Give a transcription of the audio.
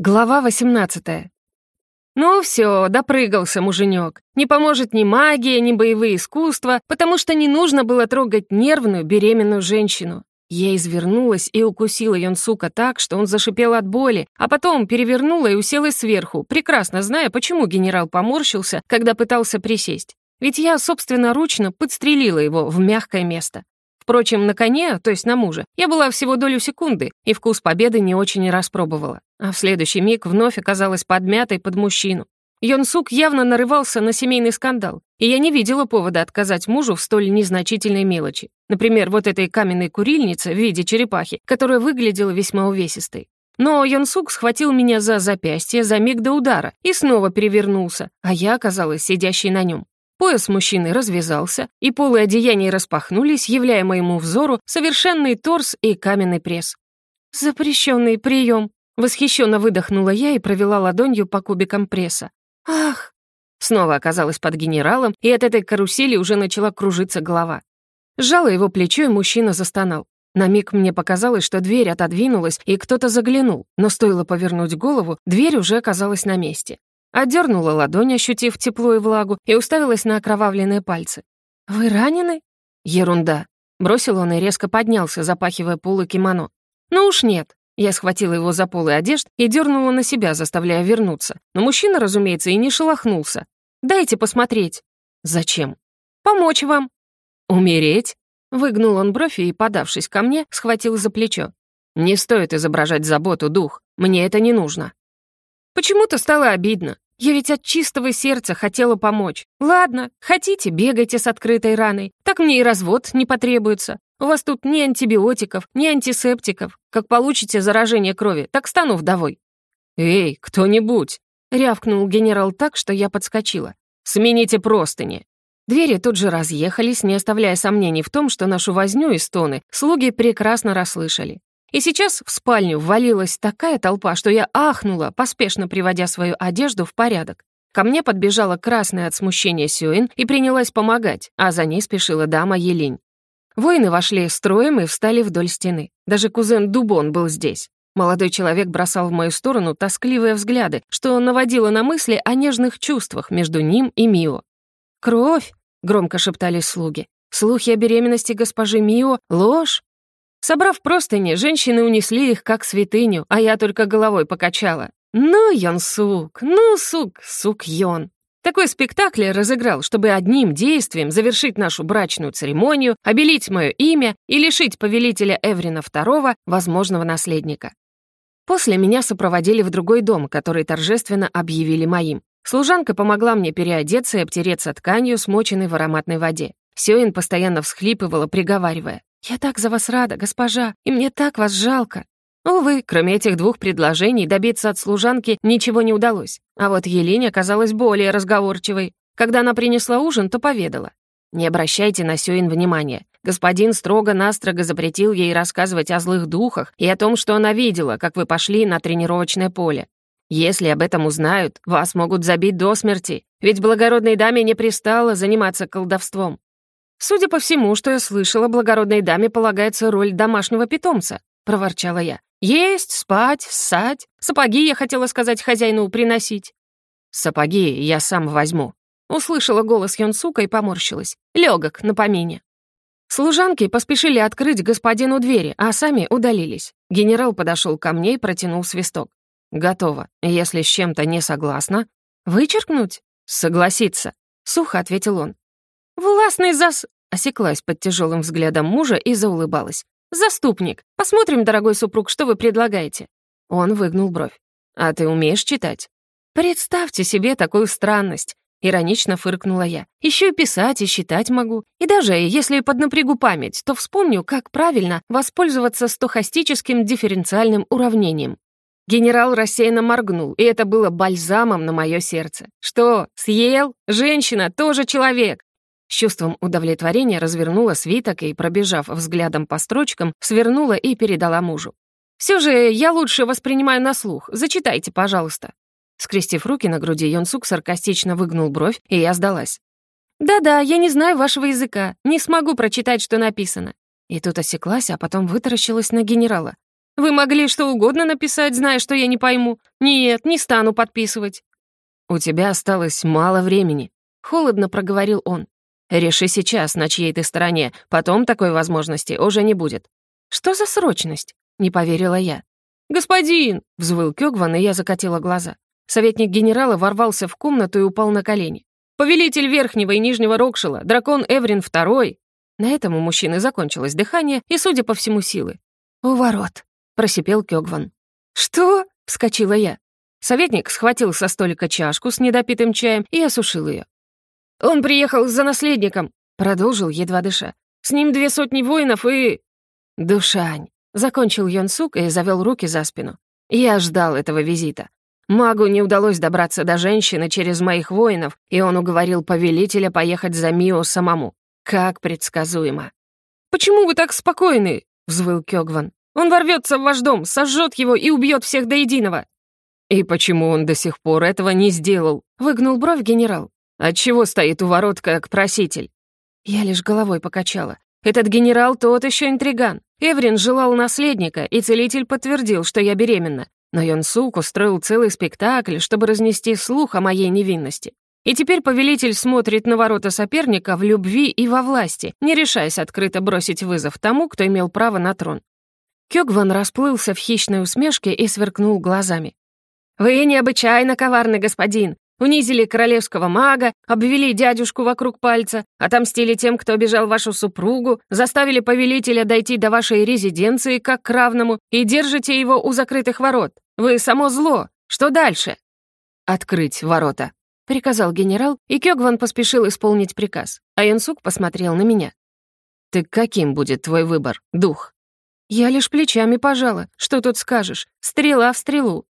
Глава 18. Ну все, допрыгался муженек. Не поможет ни магия, ни боевые искусства, потому что не нужно было трогать нервную беременную женщину. Я извернулась и укусила Йонсука так, что он зашипел от боли, а потом перевернула и уселась сверху, прекрасно зная, почему генерал поморщился, когда пытался присесть. Ведь я собственноручно подстрелила его в мягкое место. Впрочем, на коне, то есть на муже, я была всего долю секунды и вкус победы не очень распробовала. А в следующий миг вновь оказалась подмятой под мужчину. Йонсук явно нарывался на семейный скандал, и я не видела повода отказать мужу в столь незначительной мелочи. Например, вот этой каменной курильнице в виде черепахи, которая выглядела весьма увесистой. Но Йонсук схватил меня за запястье за миг до удара и снова перевернулся, а я оказалась сидящей на нем. Пояс мужчины развязался, и полы одеяния распахнулись, являя моему взору совершенный торс и каменный пресс. «Запрещенный прием!» — восхищенно выдохнула я и провела ладонью по кубикам пресса. «Ах!» Снова оказалась под генералом, и от этой карусели уже начала кружиться голова. Сжала его плечо, и мужчина застонал. На миг мне показалось, что дверь отодвинулась, и кто-то заглянул, но стоило повернуть голову, дверь уже оказалась на месте. Отдернула ладонь, ощутив тепло и влагу, и уставилась на окровавленные пальцы. «Вы ранены?» «Ерунда», — бросил он и резко поднялся, запахивая полы кимоно. «Ну уж нет». Я схватила его за полы одежд и дернула на себя, заставляя вернуться. Но мужчина, разумеется, и не шелохнулся. «Дайте посмотреть». «Зачем?» «Помочь вам». «Умереть?» Выгнул он бровь и, подавшись ко мне, схватил за плечо. «Не стоит изображать заботу, дух. Мне это не нужно». Почему-то стало обидно. Я ведь от чистого сердца хотела помочь. Ладно, хотите, бегайте с открытой раной. Так мне и развод не потребуется. У вас тут ни антибиотиков, ни антисептиков. Как получите заражение крови, так стану вдовой». «Эй, кто-нибудь!» — рявкнул генерал так, что я подскочила. «Смените простыни!» Двери тут же разъехались, не оставляя сомнений в том, что нашу возню и стоны слуги прекрасно расслышали. И сейчас в спальню ввалилась такая толпа, что я ахнула, поспешно приводя свою одежду в порядок. Ко мне подбежала красная от смущения Сюин и принялась помогать, а за ней спешила дама Елень. Воины вошли строем и встали вдоль стены. Даже кузен Дубон был здесь. Молодой человек бросал в мою сторону тоскливые взгляды, что наводило на мысли о нежных чувствах между ним и Мио. «Кровь!» — громко шептали слуги. «Слухи о беременности госпожи Мио — ложь!» Собрав простыни, женщины унесли их как святыню, а я только головой покачала. «Ну, Йон Сук, ну, сук, сук Йон». Такой спектакль разыграл, чтобы одним действием завершить нашу брачную церемонию, обелить мое имя и лишить повелителя Эврина II возможного наследника. После меня сопроводили в другой дом, который торжественно объявили моим. Служанка помогла мне переодеться и обтереться тканью, смоченной в ароматной воде. Сёин постоянно всхлипывала, приговаривая. «Я так за вас рада, госпожа, и мне так вас жалко». Увы, кроме этих двух предложений, добиться от служанки ничего не удалось. А вот Елене оказалась более разговорчивой. Когда она принесла ужин, то поведала. «Не обращайте на Сюин внимания. Господин строго-настрого запретил ей рассказывать о злых духах и о том, что она видела, как вы пошли на тренировочное поле. Если об этом узнают, вас могут забить до смерти, ведь благородной даме не пристало заниматься колдовством. «Судя по всему, что я слышала, благородной даме полагается роль домашнего питомца», — проворчала я. «Есть, спать, ссать. Сапоги, я хотела сказать, хозяину приносить». «Сапоги я сам возьму», — услышала голос Йонсука и поморщилась. Легок на помине. Служанки поспешили открыть господину двери, а сами удалились. Генерал подошел ко мне и протянул свисток. «Готово. Если с чем-то не согласна...» «Вычеркнуть?» «Согласиться», — сухо ответил он. «Властный зас...» — осеклась под тяжелым взглядом мужа и заулыбалась. «Заступник! Посмотрим, дорогой супруг, что вы предлагаете». Он выгнул бровь. «А ты умеешь читать?» «Представьте себе такую странность!» Иронично фыркнула я. «Еще и писать, и считать могу. И даже если поднапрягу память, то вспомню, как правильно воспользоваться стохастическим дифференциальным уравнением». Генерал рассеянно моргнул, и это было бальзамом на мое сердце. «Что, съел? Женщина тоже человек!» С чувством удовлетворения развернула свиток и, пробежав взглядом по строчкам, свернула и передала мужу. «Все же я лучше воспринимаю на слух. Зачитайте, пожалуйста». Скрестив руки на груди, Йонсук саркастично выгнул бровь, и я сдалась. «Да-да, я не знаю вашего языка, не смогу прочитать, что написано». И тут осеклась, а потом вытаращилась на генерала. Вы могли что угодно написать, зная, что я не пойму. Нет, не стану подписывать». «У тебя осталось мало времени», — холодно проговорил он. «Реши сейчас, на чьей ты стороне, потом такой возможности уже не будет». «Что за срочность?» — не поверила я. «Господин!» — взвыл Кёгван, и я закатила глаза. Советник генерала ворвался в комнату и упал на колени. «Повелитель Верхнего и Нижнего Рокшила, дракон Эврин II!» На этом у мужчины закончилось дыхание и, судя по всему, силы. «У ворот», — просипел Кёгван. «Что?» — вскочила я. Советник схватил со столика чашку с недопитым чаем и осушил ее. «Он приехал за наследником», — продолжил, едва дыша. «С ним две сотни воинов и...» «Душань», — закончил Йонсук и завел руки за спину. «Я ждал этого визита. Магу не удалось добраться до женщины через моих воинов, и он уговорил повелителя поехать за Мио самому. Как предсказуемо. «Почему вы так спокойны?» — взвыл Кёгван. «Он ворвется в ваш дом, сожжет его и убьет всех до единого». «И почему он до сих пор этого не сделал?» — выгнул бровь генерал. «Отчего стоит у ворот как проситель?» Я лишь головой покачала. Этот генерал тот еще интриган. Эврин желал наследника, и целитель подтвердил, что я беременна. Но Йонсук устроил целый спектакль, чтобы разнести слух о моей невинности. И теперь повелитель смотрит на ворота соперника в любви и во власти, не решаясь открыто бросить вызов тому, кто имел право на трон. Кёгван расплылся в хищной усмешке и сверкнул глазами. «Вы необычайно коварный господин. Унизили королевского мага, обвели дядюшку вокруг пальца, отомстили тем, кто обижал вашу супругу, заставили повелителя дойти до вашей резиденции как к равному и держите его у закрытых ворот. Вы само зло. Что дальше?» «Открыть ворота», — приказал генерал, и Кёгван поспешил исполнить приказ, а Янсук посмотрел на меня. «Так каким будет твой выбор, дух?» Я лишь плечами пожала. Что тут скажешь? Стрела в стрелу.